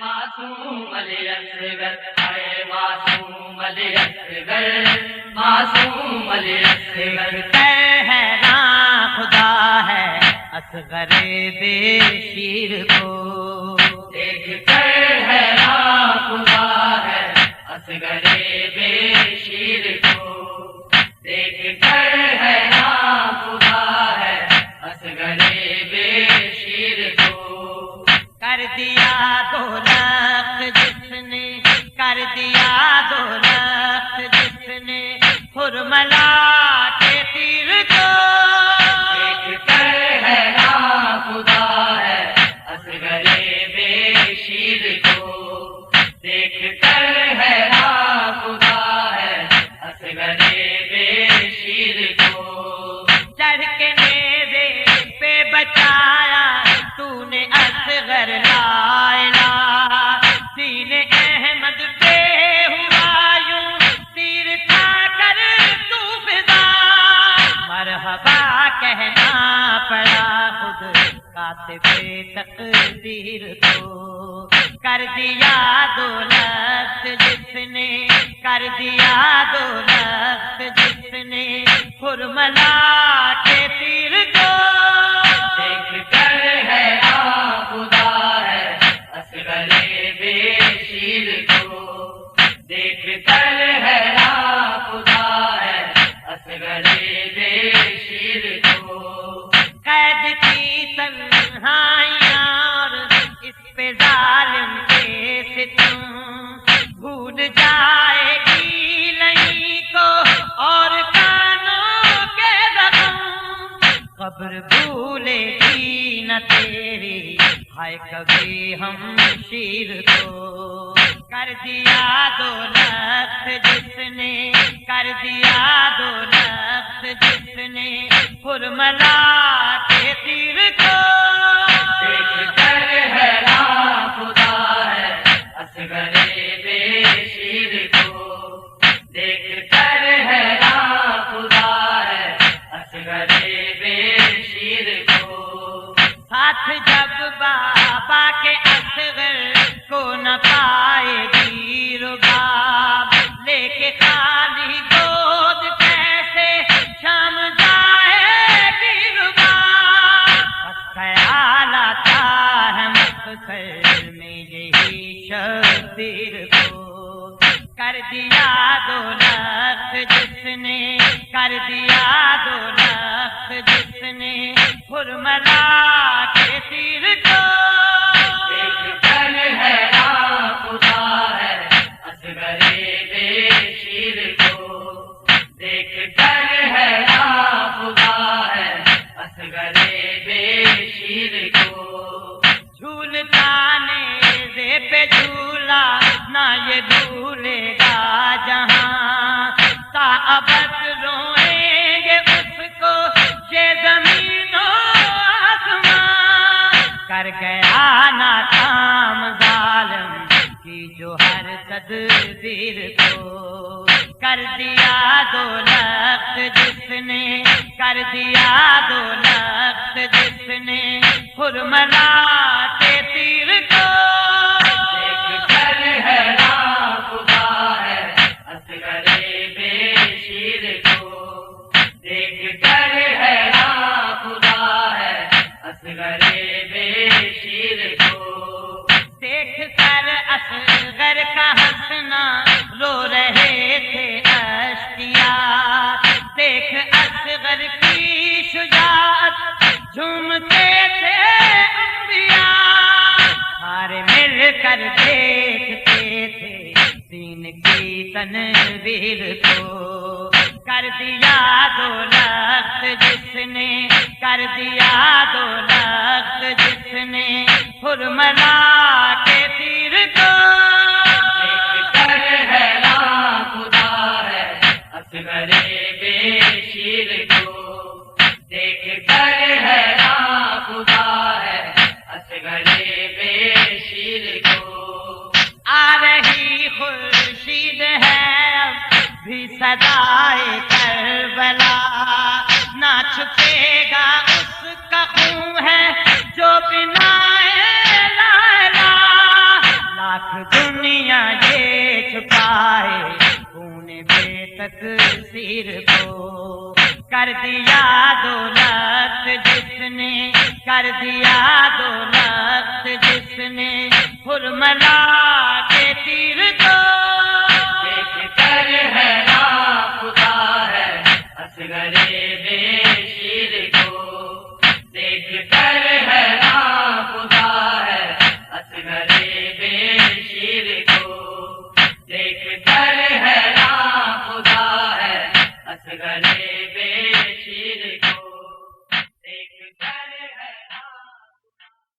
معصوم علی اصغر اے معصوم علی اصغر معصوم علی اصغر کہنا خدا ہے اصغر بے شیر کو دیکھ کر حیران خدا ہے اصغر بے شیر کاتب تقدیر کو کر دیا دولت جس نے کر دیا دولت جس نے فرملا گی نہ تیری ہائے کبھی ہم شیر کو کر دیا دو لخت جس نے کر دیا دو لخت جس نے فرملا کے تیر کو دیکھ کر حیران خدا ہے اصغر بے شیر کو مقصر میں یہی شبیر کو کر دیا دو لکھ جس نے کر دیا دو لکھ جس نے فرملا کے تیر کو۔ دیکھ کر حیران خدا جھولتا پہ جھولا نہ یہ جھولے گا جہاں تا ابد روئیں گے اس کو یہ زمین و آسمان کر گیا ناکام ظالم کی جو ہر تدبیر کو کر دیا دو لخت جس نے کر دیا دو لخت جس نے فرملا کے تیر کو۔ دیکھ کر حیران اصغر کا ہنسنا رو رہے تھے اشتیا دیکھ اصغر کی شجاعت جھومتے کر دیکھتے تھے۔ دین کی تنویر کو کر دیا دو لخت جس نے، کر دیا دو لخت جس نے فرملا کے تیر کو۔ کر خدا ہے، اصغر بے سدائے کربلا۔ نہ چھپے گا اس کا خون ہے جو بنا لا لا لاکھ دنیا یہ چھپائے پونے بے تک سیر کو۔ کر دیا دولت جس نے، کر دیا دولت جس نے۔ حرملا کے تیر کو۔ گرے